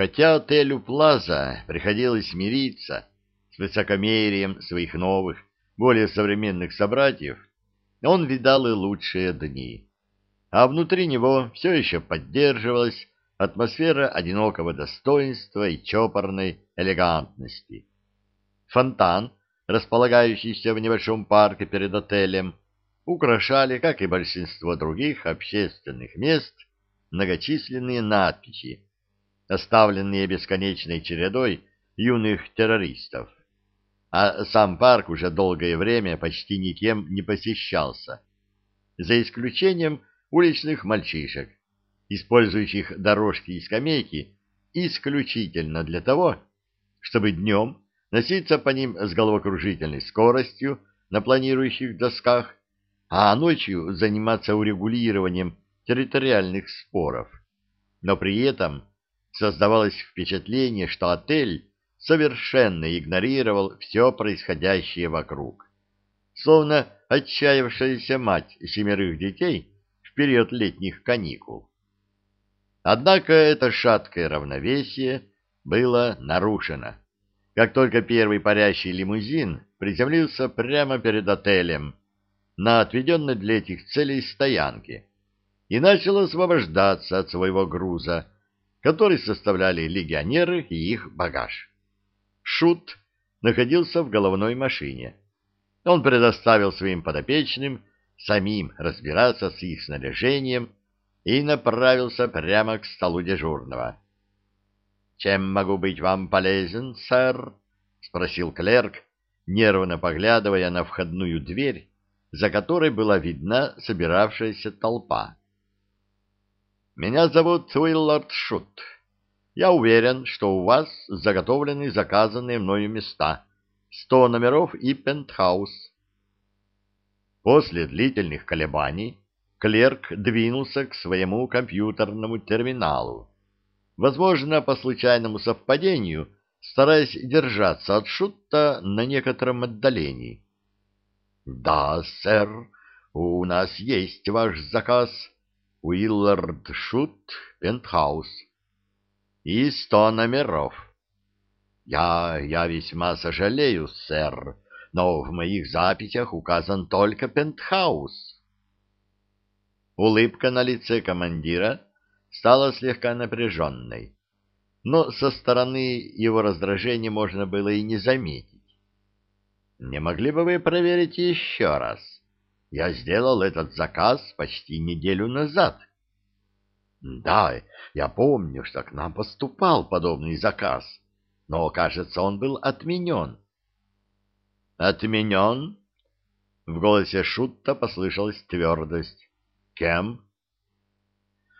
Хотя отелю Плаза приходилось мириться с высокомерием своих новых, более современных собратьев, он видал и лучшие дни. А внутри него все еще поддерживалась атмосфера одинокого достоинства и чопорной элегантности. Фонтан, располагающийся в небольшом парке перед отелем, украшали, как и большинство других общественных мест, многочисленные надписи, оставленные бесконечной чередой юных террористов. А сам парк уже долгое время почти никем не посещался, за исключением уличных мальчишек, использующих дорожки и скамейки исключительно для того, чтобы днем носиться по ним с головокружительной скоростью на планирующих досках, а ночью заниматься урегулированием территориальных споров. Но при этом создавалось впечатление, что отель совершенно игнорировал все происходящее вокруг. Словно отчаявшаяся мать семерых детей в период летних каникул. Однако это шаткое равновесие было нарушено, как только первый парящий лимузин приземлился прямо перед отелем на отведенной для этих целей стоянке и начал освобождаться от своего груза, который составляли легионеры и их багаж. Шут находился в головной машине. Он предоставил своим подопечным самим разбираться с их снаряжением и направился прямо к столу дежурного. «Чем могу быть вам полезен, сэр?» — спросил клерк, нервно поглядывая на входную дверь, за которой была видна собиравшаяся толпа. «Меня зовут Уиллард Шут. Я уверен, что у вас заготовлены заказанные мною места, сто номеров и пентхаус». После длительных колебаний клерк двинулся к своему компьютерному терминалу. Возможно, по случайному совпадению, стараясь держаться от шута на некотором отдалении. — Да, сэр, у нас есть ваш заказ. Уиллард Шут, пентхаус. И сто номеров. Я, я весьма сожалею, сэр, но в моих записях указан только пентхаус. Улыбка на лице командира стала слегка напряженной, но со стороны его раздражения можно было и не заметить. «Не могли бы вы проверить еще раз? Я сделал этот заказ почти неделю назад». «Да, я помню, что к нам поступал подобный заказ, но, кажется, он был отменен». «Отменен?» В голосе Шутта послышалась твердость. Кем?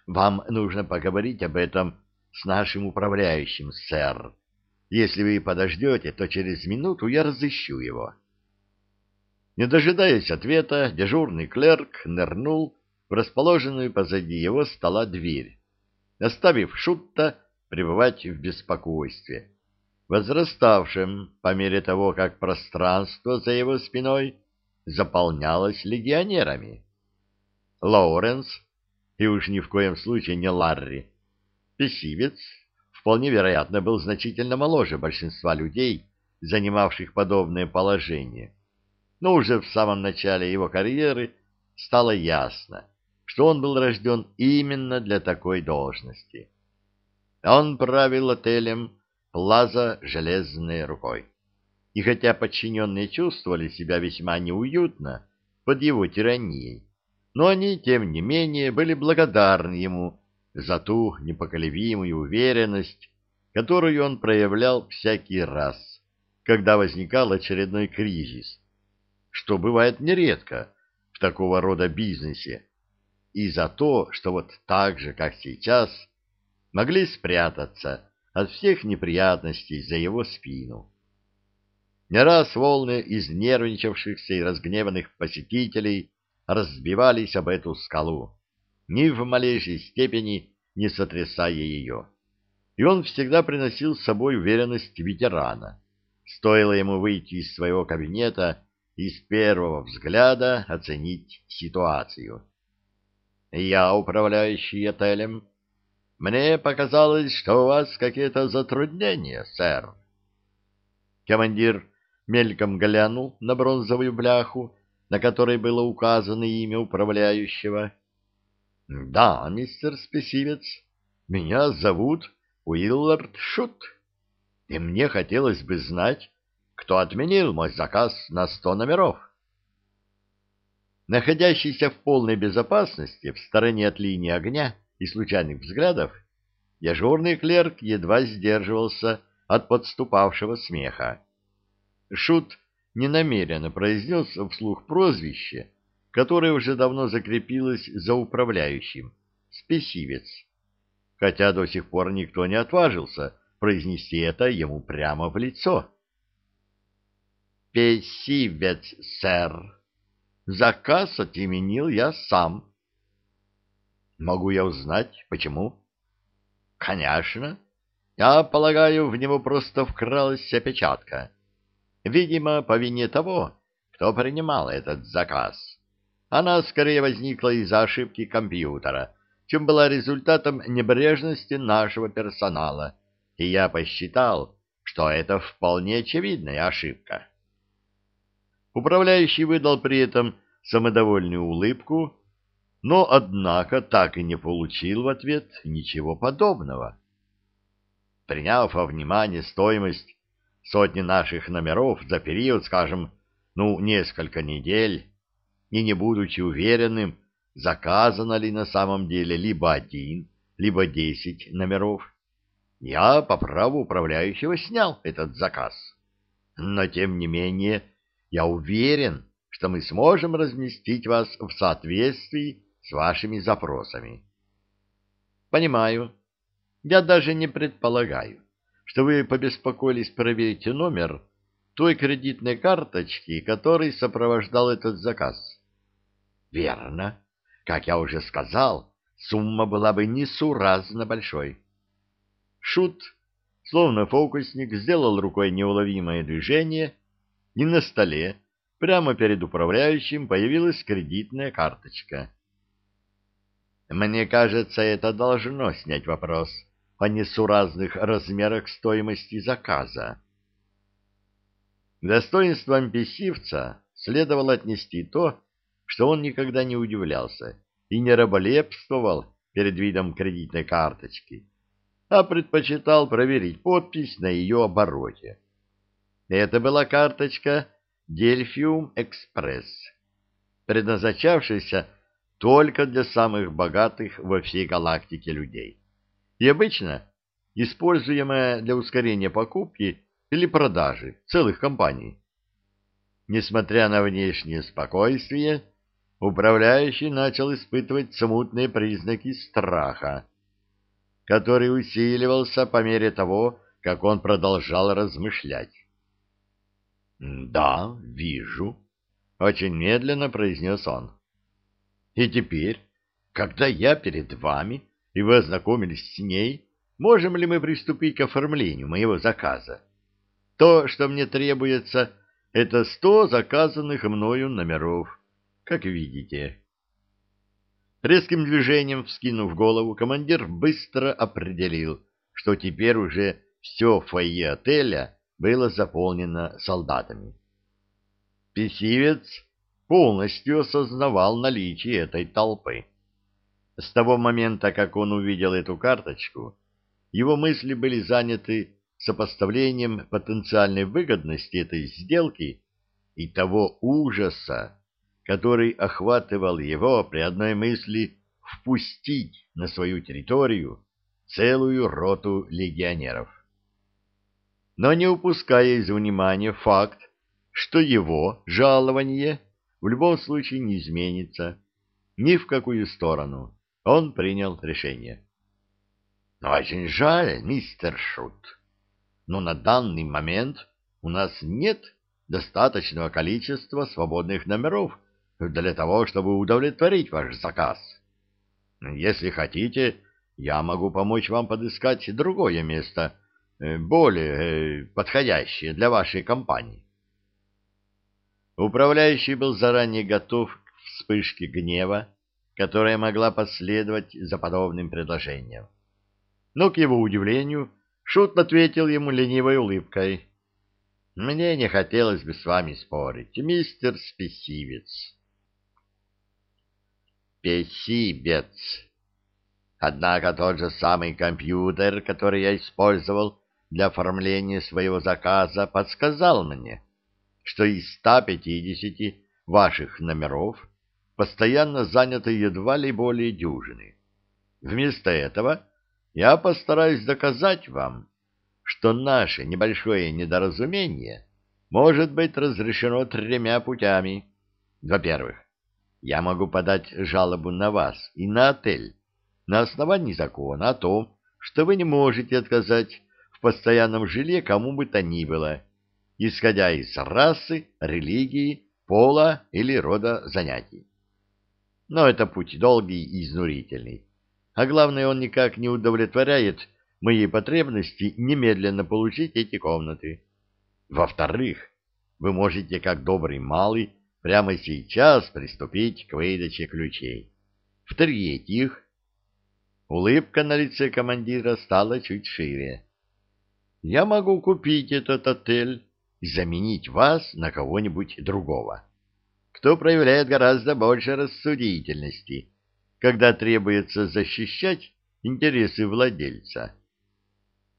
Вам нужно поговорить об этом с нашим управляющим, сэр. Если вы подождете, то через минуту я разыщу его. Не дожидаясь ответа, дежурный клерк нырнул в расположенную позади его стола дверь, оставив Шутта пребывать в беспокойстве, возраставшем по мере того, как пространство за его спиной заполнялось легионерами. Лоуренс, и уж ни в коем случае не Ларри. Песивец, вполне вероятно, был значительно моложе большинства людей, занимавших подобное положение. Но уже в самом начале его карьеры стало ясно, что он был рожден именно для такой должности. Он правил отелем Плаза железной рукой. И хотя подчиненные чувствовали себя весьма неуютно под его тиранией, но они, тем не менее, были благодарны ему за ту непоколебимую уверенность, которую он проявлял всякий раз, когда возникал очередной кризис, что бывает нередко в такого рода бизнесе, и за то, что вот так же, как сейчас, могли спрятаться от всех неприятностей за его спину. Не раз волны изнервничавшихся и разгневанных посетителей разбивались об эту скалу, ни в малейшей степени не сотрясая ее. И он всегда приносил с собой уверенность ветерана. Стоило ему выйти из своего кабинета и с первого взгляда оценить ситуацию. «Я управляющий отелем. Мне показалось, что у вас какие-то затруднения, сэр. Командир мельком глянул на бронзовую бляху, на которой было указано имя управляющего. — Да, мистер Спесивец, меня зовут Уиллард Шут, и мне хотелось бы знать, кто отменил мой заказ на сто номеров. Находящийся в полной безопасности в стороне от линии огня и случайных взглядов, дежурный клерк едва сдерживался от подступавшего смеха. Шут ненамеренно произнес вслух прозвище, которое уже давно закрепилось за управляющим — спесивец, хотя до сих пор никто не отважился произнести это ему прямо в лицо. «Спесивец, сэр! Заказ отменил я сам». «Могу я узнать, почему?» «Конечно. Я полагаю, в него просто вкралась опечатка». Видимо, по вине того, кто принимал этот заказ. Она скорее возникла из-за ошибки компьютера, чем была результатом небрежности нашего персонала, и я посчитал, что это вполне очевидная ошибка. Управляющий выдал при этом самодовольную улыбку, но, однако, так и не получил в ответ ничего подобного. Приняв во внимание стоимость сотни наших номеров за период, скажем, ну, несколько недель, и не будучи уверенным, заказано ли на самом деле либо один, либо десять номеров, я по праву управляющего снял этот заказ. Но, тем не менее, я уверен, что мы сможем разместить вас в соответствии с вашими запросами. Понимаю. Я даже не предполагаю что вы побеспокоились проверить номер той кредитной карточки, который сопровождал этот заказ. Верно. Как я уже сказал, сумма была бы несуразно большой. Шут, словно фокусник, сделал рукой неуловимое движение, и на столе, прямо перед управляющим, появилась кредитная карточка. Мне кажется, это должно снять вопрос о несуразных размерах стоимости заказа. Достоинством писивца следовало отнести то, что он никогда не удивлялся и не раболепствовал перед видом кредитной карточки, а предпочитал проверить подпись на ее обороте. Это была карточка Дельфиум Экспресс, предназначавшаяся только для самых богатых во всей галактике людей и обычно используемая для ускорения покупки или продажи целых компаний. Несмотря на внешнее спокойствие, управляющий начал испытывать смутные признаки страха, который усиливался по мере того, как он продолжал размышлять. «Да, вижу», — очень медленно произнес он. «И теперь, когда я перед вами и вы ознакомились с ней, можем ли мы приступить к оформлению моего заказа? То, что мне требуется, это сто заказанных мною номеров, как видите. Резким движением, вскинув голову, командир быстро определил, что теперь уже все фойе отеля было заполнено солдатами. Песивец полностью осознавал наличие этой толпы. С того момента, как он увидел эту карточку, его мысли были заняты сопоставлением потенциальной выгодности этой сделки и того ужаса, который охватывал его при одной мысли впустить на свою территорию целую роту легионеров. Но не упуская из внимания факт, что его жалование в любом случае не изменится ни в какую сторону он принял решение. «Очень жаль, мистер Шут, но на данный момент у нас нет достаточного количества свободных номеров для того, чтобы удовлетворить ваш заказ. Если хотите, я могу помочь вам подыскать другое место, более э, подходящее для вашей компании». Управляющий был заранее готов к вспышке гнева, которая могла последовать за подобным предложением. Но, к его удивлению, Шут ответил ему ленивой улыбкой. «Мне не хотелось бы с вами спорить, мистер Спесивец». «Песибец», Однако тот же самый компьютер, который я использовал для оформления своего заказа, подсказал мне, что из 150 ваших номеров постоянно заняты едва ли более дюжины. Вместо этого я постараюсь доказать вам, что наше небольшое недоразумение может быть разрешено тремя путями. Во-первых, я могу подать жалобу на вас и на отель на основании закона о том, что вы не можете отказать в постоянном жилье кому бы то ни было, исходя из расы, религии, пола или рода занятий. Но это путь долгий и изнурительный. А главное, он никак не удовлетворяет моей потребности немедленно получить эти комнаты. Во-вторых, вы можете, как добрый малый, прямо сейчас приступить к выдаче ключей. В-третьих, Улыбка на лице командира стала чуть шире. «Я могу купить этот отель и заменить вас на кого-нибудь другого, кто проявляет гораздо больше рассудительности, когда требуется защищать интересы владельца.